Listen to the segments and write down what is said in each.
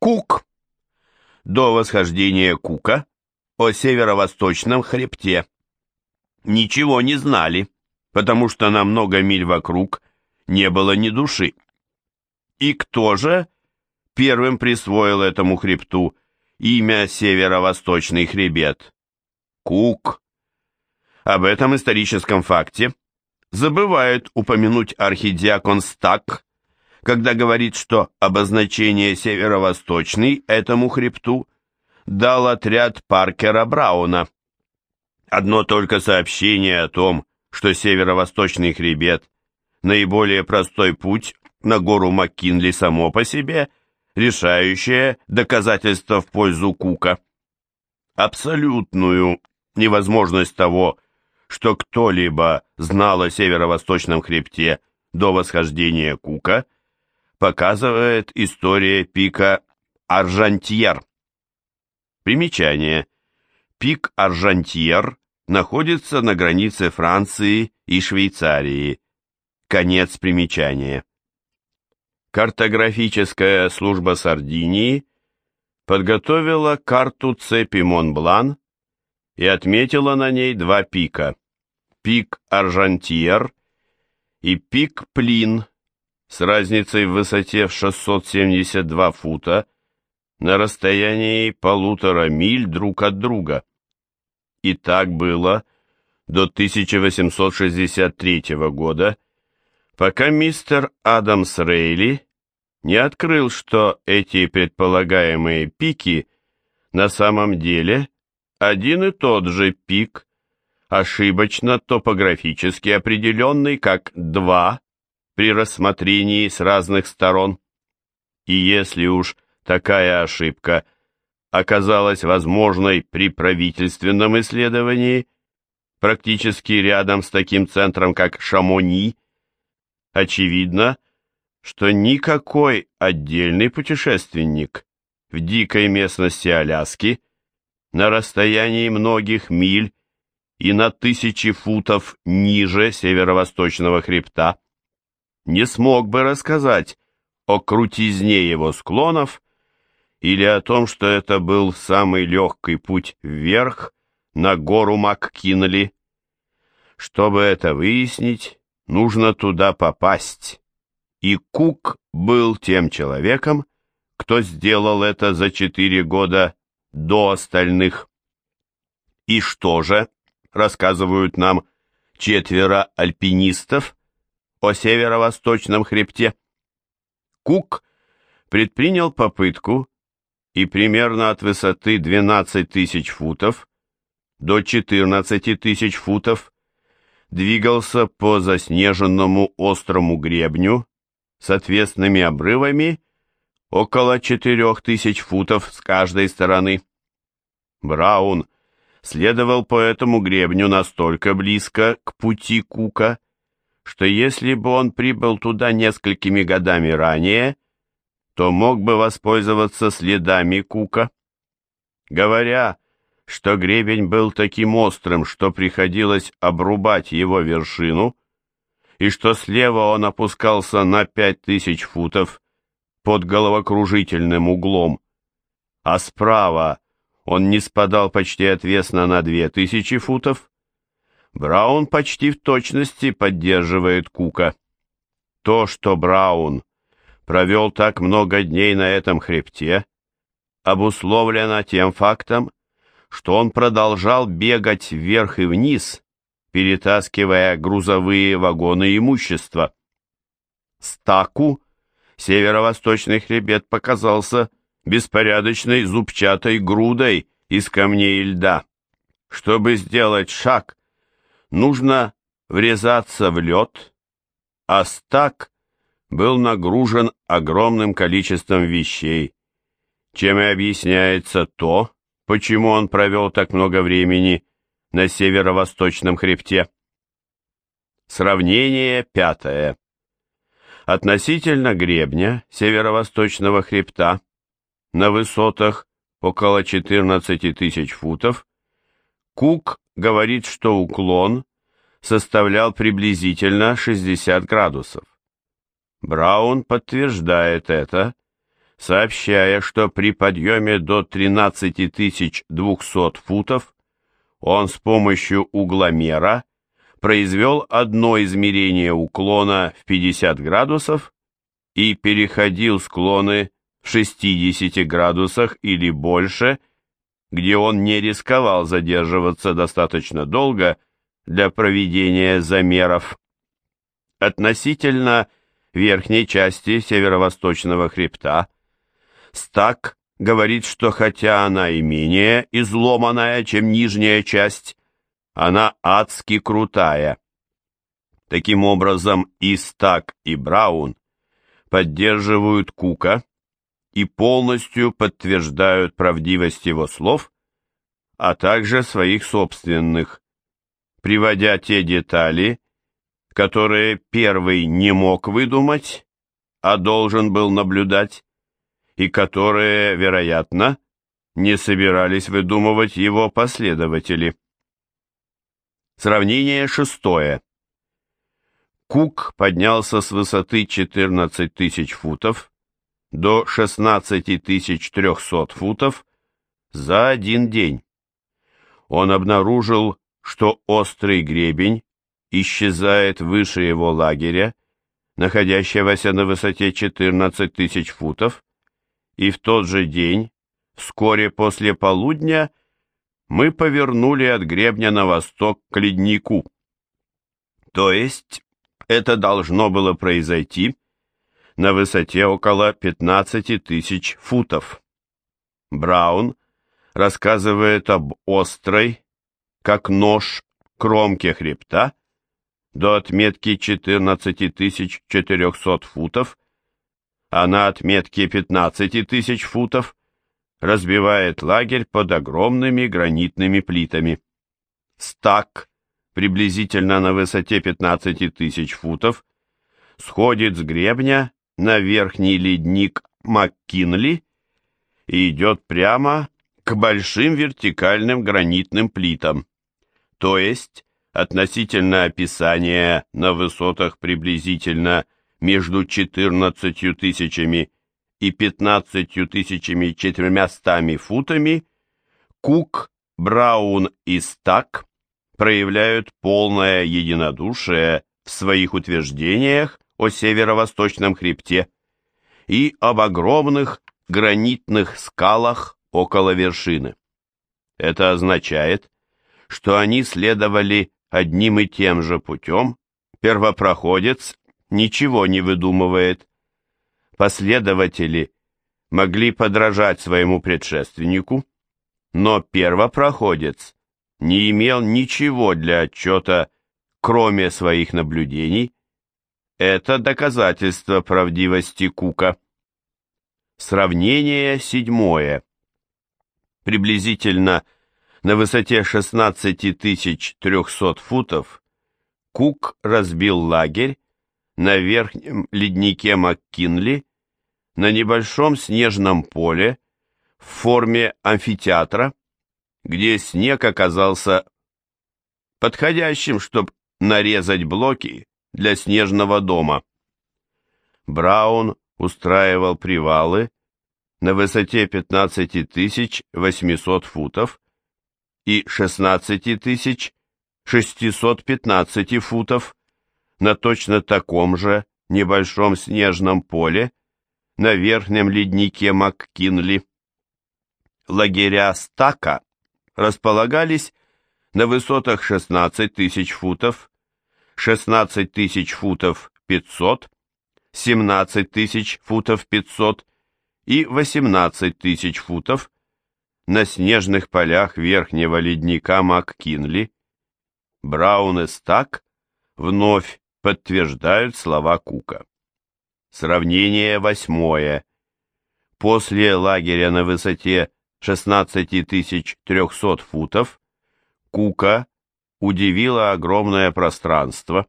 Кук. До восхождения Кука о северо-восточном хребте ничего не знали, потому что на много миль вокруг не было ни души. И кто же первым присвоил этому хребту имя северо-восточный хребет? Кук. Об этом историческом факте забывает упомянуть архидиакон Стак, когда говорит, что обозначение северо-восточный этому хребту дал отряд Паркера Брауна. Одно только сообщение о том, что северо-восточный хребет – наиболее простой путь на гору Маккинли само по себе, решающее доказательство в пользу Кука. Абсолютную невозможность того, что кто-либо знал о северо-восточном хребте до восхождения Кука, показывает история пика Аржантьер. Примечание. Пик Аржантьер находится на границе Франции и Швейцарии. Конец примечания. Картографическая служба Сардинии подготовила карту цепи Монблан и отметила на ней два пика. Пик Аржантьер и пик Плин с разницей в высоте в 672 фута на расстоянии полутора миль друг от друга. И так было до 1863 года, пока мистер Адамс Рейли не открыл, что эти предполагаемые пики на самом деле один и тот же пик, ошибочно топографически определенный как 2 при рассмотрении с разных сторон. И если уж такая ошибка оказалась возможной при правительственном исследовании, практически рядом с таким центром, как Шамони, очевидно, что никакой отдельный путешественник в дикой местности Аляски на расстоянии многих миль и на тысячи футов ниже северо-восточного хребта не смог бы рассказать о крутизне его склонов или о том, что это был самый легкий путь вверх на гору МакКинли. Чтобы это выяснить, нужно туда попасть. И Кук был тем человеком, кто сделал это за четыре года до остальных. И что же, рассказывают нам четверо альпинистов о северо-восточном хребте. Кук предпринял попытку и примерно от высоты 12 тысяч футов до 14 тысяч футов двигался по заснеженному острому гребню с отвесными обрывами около 4 тысяч футов с каждой стороны. Браун следовал по этому гребню настолько близко к пути Кука, что если бы он прибыл туда несколькими годами ранее, то мог бы воспользоваться следами Кука. Говоря, что гребень был таким острым, что приходилось обрубать его вершину, и что слева он опускался на пять тысяч футов под головокружительным углом, а справа он не спадал почти отвесно на две тысячи футов, Браун почти в точности поддерживает Кука. То, что Браун провел так много дней на этом хребте, обусловлено тем фактом, что он продолжал бегать вверх и вниз, перетаскивая грузовые вагоны имущества. Стаку северо-восточный хребет показался беспорядочной зубчатой грудой из камней и льда. Чтобы сделать шаг, нужно врезаться в лед, а стак был нагружен огромным количеством вещей, чем и объясняется то, почему он провел так много времени на северо-восточном хребте. Сравнение пятое. Относительно гребня северо-восточного хребта на высотах около 14 тысяч футов, Кук говорит, что уклон составлял приблизительно 60 градусов. Браун подтверждает это, сообщая, что при подъеме до 13200 футов он с помощью угломера произвел одно измерение уклона в 50 градусов и переходил склоны в 60 градусах или больше, где он не рисковал задерживаться достаточно долго для проведения замеров. Относительно верхней части северо-восточного хребта Стак говорит, что хотя она и менее изломанная, чем нижняя часть, она адски крутая. Таким образом, и Стак, и Браун поддерживают Кука и полностью подтверждают правдивость его слов, а также своих собственных, приводя те детали, которые первый не мог выдумать, а должен был наблюдать, и которые, вероятно, не собирались выдумывать его последователи. Сравнение шестое. Кук поднялся с высоты 14 тысяч футов до 16 300 футов за один день. Он обнаружил, что острый гребень исчезает выше его лагеря, находящегося на высоте 14 тысяч футов, и в тот же день, вскоре после полудня, мы повернули от гребня на восток к леднику. То есть это должно было произойти на высоте около 15 тысяч футов. Браун рассказывает об острой, как нож, кромке хребта до отметки 14 400 футов, а на отметке 15 тысяч футов разбивает лагерь под огромными гранитными плитами. Стак, приблизительно на высоте 15 тысяч футов, сходит с гребня на верхний ледник МакКинли и идет прямо к большим вертикальным гранитным плитам, то есть относительно описания на высотах приблизительно между 14 тысячами и 15 тысячами четырьмястами футами, Кук, Браун и Стак проявляют полное единодушие в своих утверждениях о северо-восточном хребте и об огромных гранитных скалах около вершины. Это означает, что они следовали одним и тем же путем, первопроходец ничего не выдумывает. Последователи могли подражать своему предшественнику, но первопроходец не имел ничего для отчета, кроме своих наблюдений. Это доказательство правдивости Кука. Сравнение седьмое. Приблизительно на высоте 16 300 футов Кук разбил лагерь на верхнем леднике МакКинли на небольшом снежном поле в форме амфитеатра, где снег оказался подходящим, чтобы нарезать блоки для снежного дома. Браун устраивал привалы на высоте 15 800 футов и 16 615 футов на точно таком же небольшом снежном поле на верхнем леднике МакКинли. Лагеря Стака располагались на высотах 16 тысяч футов, 16 тысяч футов 500, 17 тысяч футов 500 и 18 тысяч футов на снежных полях верхнего ледника МакКинли. Браун и Стак вновь подтверждают слова Кука. Сравнение восьмое. После лагеря на высоте 16 300 футов Кука удивило огромное пространство.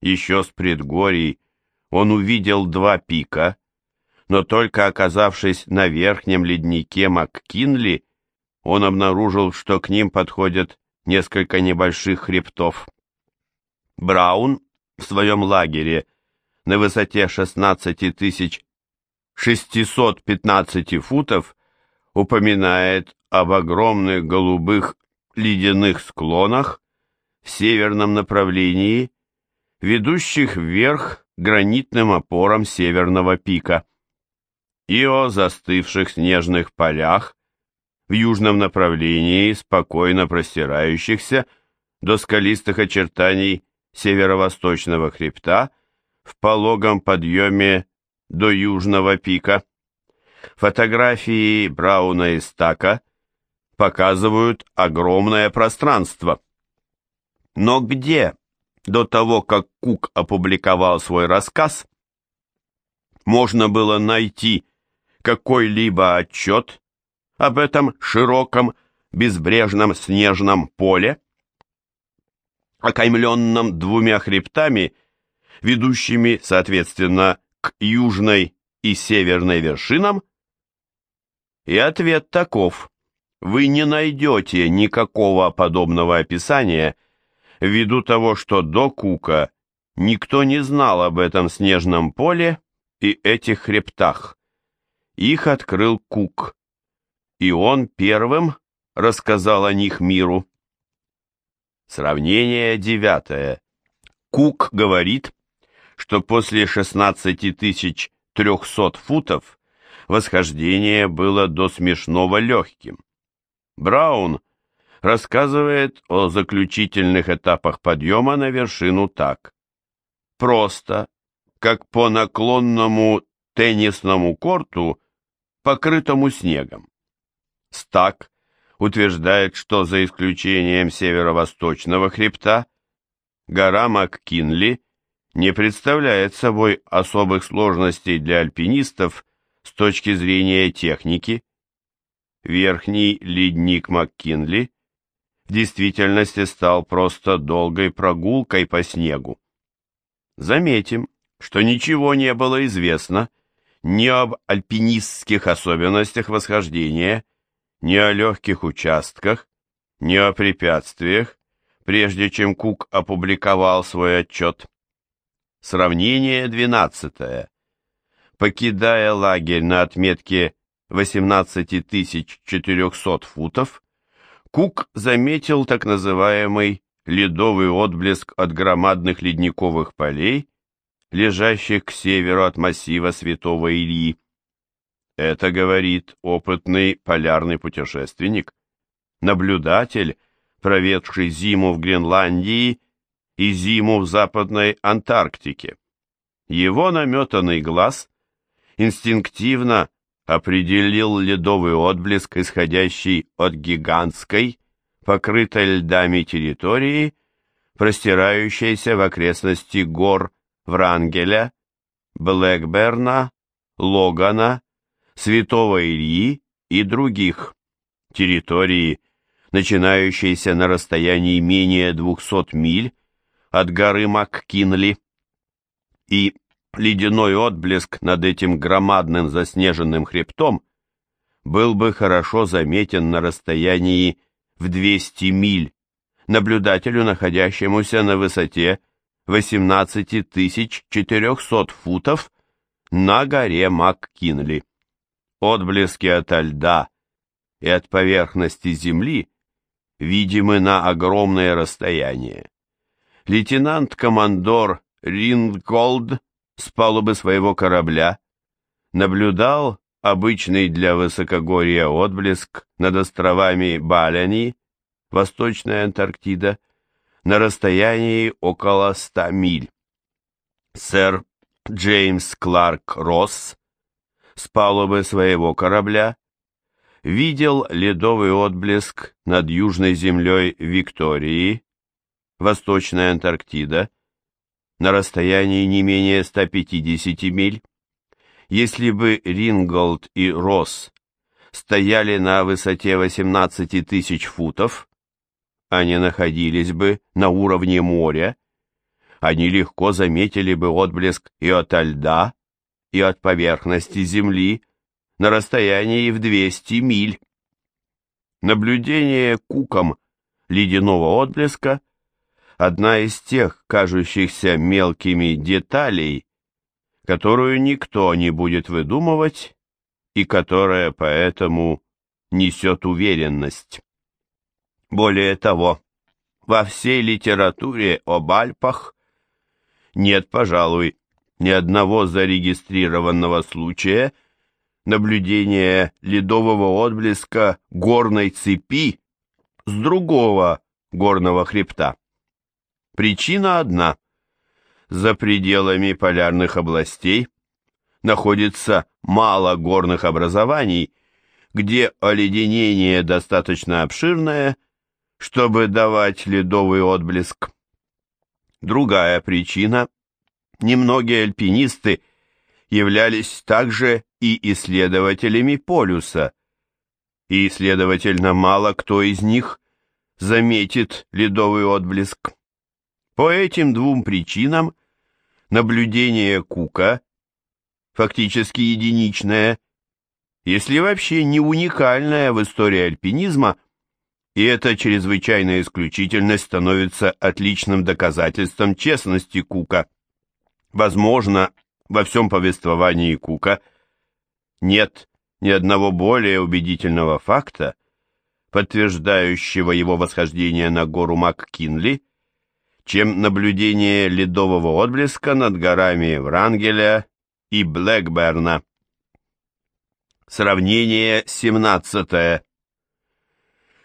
Еще с предгорий он увидел два пика, но только оказавшись на верхнем леднике МакКинли, он обнаружил, что к ним подходят несколько небольших хребтов. Браун в своем лагере на высоте 16 615 футов упоминает об огромных голубых ледяных склонах в северном направлении, ведущих вверх гранитным опорам северного пика, и о застывших снежных полях в южном направлении, спокойно простирающихся до скалистых очертаний северо-восточного хребта в пологом подъеме до южного пика. Фотографии Брауна и Стака показывают огромное пространство. Но где, до того, как Кук опубликовал свой рассказ, можно было найти какой-либо отчет об этом широком безбрежном снежном поле, окаймленном двумя хребтами, ведущими, соответственно, к южной и северной вершинам? И ответ таков. Вы не найдете никакого подобного описания ввиду того, что до Кука никто не знал об этом снежном поле и этих хребтах. Их открыл Кук, и он первым рассказал о них миру. Сравнение девятое. Кук говорит, что после 16300 футов восхождение было до смешного легким. Браун рассказывает о заключительных этапах подъема на вершину так. Просто, как по наклонному теннисному корту, покрытому снегом. Стак утверждает, что за исключением северо-восточного хребта, гора МакКинли не представляет собой особых сложностей для альпинистов с точки зрения техники. Верхний ледник МакКинли в действительности стал просто долгой прогулкой по снегу. Заметим, что ничего не было известно ни об альпинистских особенностях восхождения, ни о легких участках, ни о препятствиях, прежде чем Кук опубликовал свой отчет. Сравнение 12. Покидая лагерь на отметке 18400 футов, Кук заметил так называемый ледовый отблеск от громадных ледниковых полей, лежащих к северу от массива Святого Ильи. Это говорит опытный полярный путешественник, наблюдатель, проведший зиму в Гренландии и зиму в Западной Антарктике. Его наметанный глаз инстинктивно определил ледовый отблеск, исходящий от гигантской, покрытой льдами территории, простирающейся в окрестности гор Врангеля, Блэкберна, Логана, Святого Ильи и других, территории, начинающейся на расстоянии менее 200 миль от горы МакКинли, и ледяной отблеск над этим громадным заснеженным хребтом был бы хорошо заметен на расстоянии в 200 миль наблюдателю, находящемуся на высоте 18 400 футов на горе МакКинли. Отблески ото льда и от поверхности земли видимы на огромное расстояние лейтенант-командор Рингголд с палубы своего корабля наблюдал обычный для высокогорья отблеск над островами Баляни, Восточная Антарктида, на расстоянии около 100 миль. Сэр Джеймс Кларк Росс с палубы своего корабля видел ледовый отблеск над южной землей Виктории, Восточная Антарктида, на расстоянии не менее 150 миль, если бы Ринголд и Росс стояли на высоте 18 тысяч футов, они находились бы на уровне моря, они легко заметили бы отблеск и от льда, и от поверхности земли на расстоянии в 200 миль. Наблюдение куком ледяного отблеска одна из тех кажущихся мелкими деталей, которую никто не будет выдумывать и которая поэтому несет уверенность. Более того, во всей литературе об Альпах нет, пожалуй, ни одного зарегистрированного случая наблюдения ледового отблеска горной цепи с другого горного хребта. Причина одна. За пределами полярных областей находится мало горных образований, где оледенение достаточно обширное, чтобы давать ледовый отблеск. Другая причина – немногие альпинисты являлись также и исследователями полюса, и, следовательно, мало кто из них заметит ледовый отблеск. По этим двум причинам наблюдение Кука фактически единичное, если вообще не уникальное в истории альпинизма, и эта чрезвычайная исключительность становится отличным доказательством честности Кука. Возможно, во всем повествовании Кука нет ни одного более убедительного факта, подтверждающего его восхождение на гору МакКинли, чем наблюдение ледового отблеска над горами Врангеля и Блэкберна. Сравнение 17.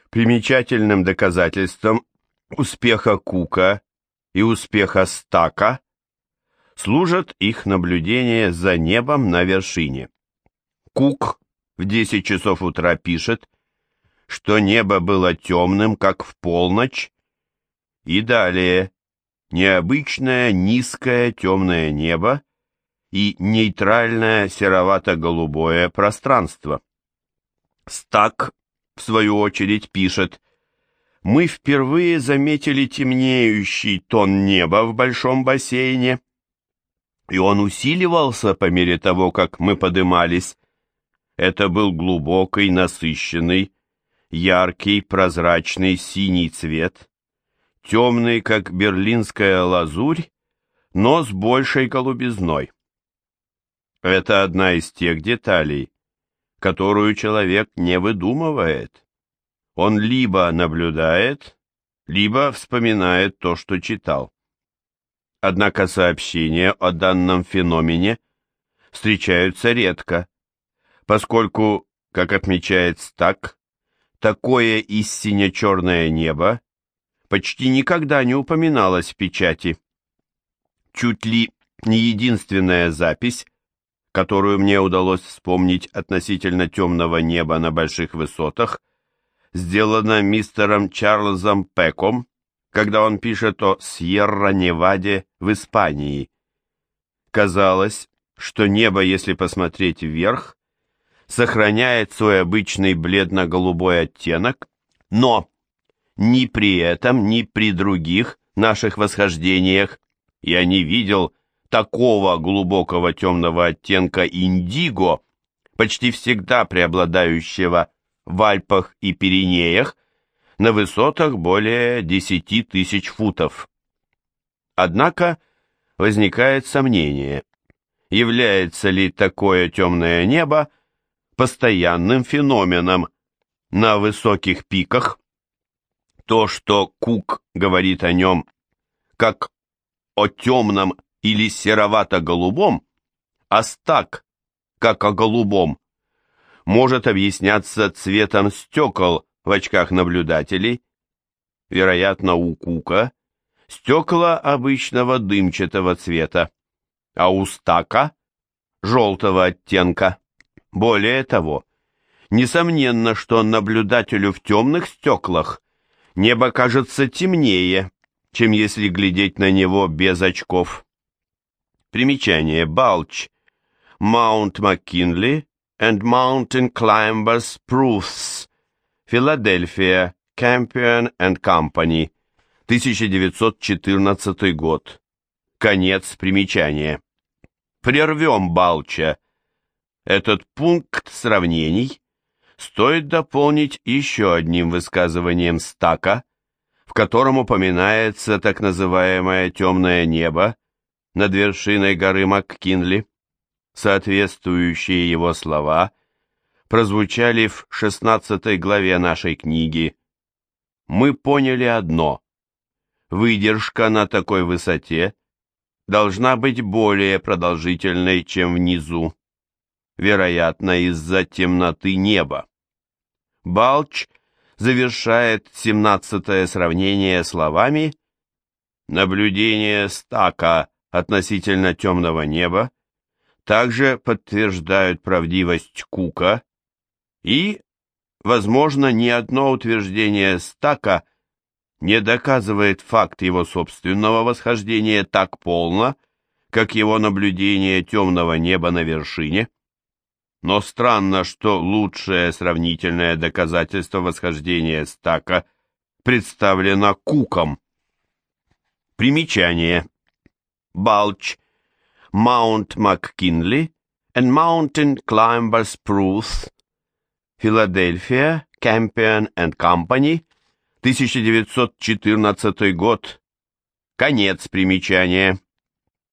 Примечательным доказательством успеха Кука и успеха Стака служат их наблюдения за небом на вершине. Кук в 10 часов утра пишет, что небо было темным, как в полночь, и далее необычное низкое темное небо и нейтральное серовато-голубое пространство. Стак, в свою очередь, пишет, «Мы впервые заметили темнеющий тон неба в большом бассейне, и он усиливался по мере того, как мы подымались. Это был глубокий, насыщенный, яркий, прозрачный синий цвет, темный, как берлинская лазурь, но с большей голубизной. Это одна из тех деталей, которую человек не выдумывает. Он либо наблюдает, либо вспоминает то, что читал. Однако сообщения о данном феномене встречаются редко, поскольку, как отмечает Стак, такое истинно черное небо почти никогда не упоминалось в печати. Чуть ли не единственная запись, которую мне удалось вспомнить относительно темного неба на больших высотах, сделана мистером Чарльзом Пеком, когда он пишет о Сьерра-Неваде в Испании. Казалось, что небо, если посмотреть вверх, сохраняет свой обычный бледно-голубой оттенок, но ни при этом, ни при других наших восхождениях я не видел такого глубокого темного оттенка индиго, почти всегда преобладающего в Альпах и Пиренеях, на высотах более 10 тысяч футов. Однако возникает сомнение, является ли такое темное небо постоянным феноменом на высоких пиках, то, что Кук говорит о нем как о темном или серовато-голубом, а стак, как о голубом, может объясняться цветом стекол в очках наблюдателей. Вероятно, у Кука стекла обычного дымчатого цвета, а у стака – желтого оттенка. Более того, несомненно, что наблюдателю в темных стеклах небо кажется темнее, чем если глядеть на него без очков. Примечание. Балч. Маунт Маккинли and Mountain Climbers Proofs. Филадельфия. Campion and Company. 1914 год. Конец примечания. Прервем Балча. Этот пункт сравнений стоит дополнить еще одним высказыванием Стака, в котором упоминается так называемое темное небо, над вершиной горы МакКинли, соответствующие его слова, прозвучали в 16 главе нашей книги. Мы поняли одно. Выдержка на такой высоте должна быть более продолжительной, чем внизу, вероятно, из-за темноты неба. Балч завершает семнадцатое сравнение словами «Наблюдение стака относительно темного неба также подтверждают правдивость Кука и, возможно, ни одно утверждение стака не доказывает факт его собственного восхождения так полно, как его наблюдение темного неба на вершине. Но странно, что лучшее сравнительное доказательство восхождения стака представлено Куком. Примечание. Балч, Маунт МакКинли and Mountain Climbers Proof, Филадельфия, Campion and Company, 1914 год. Конец примечания.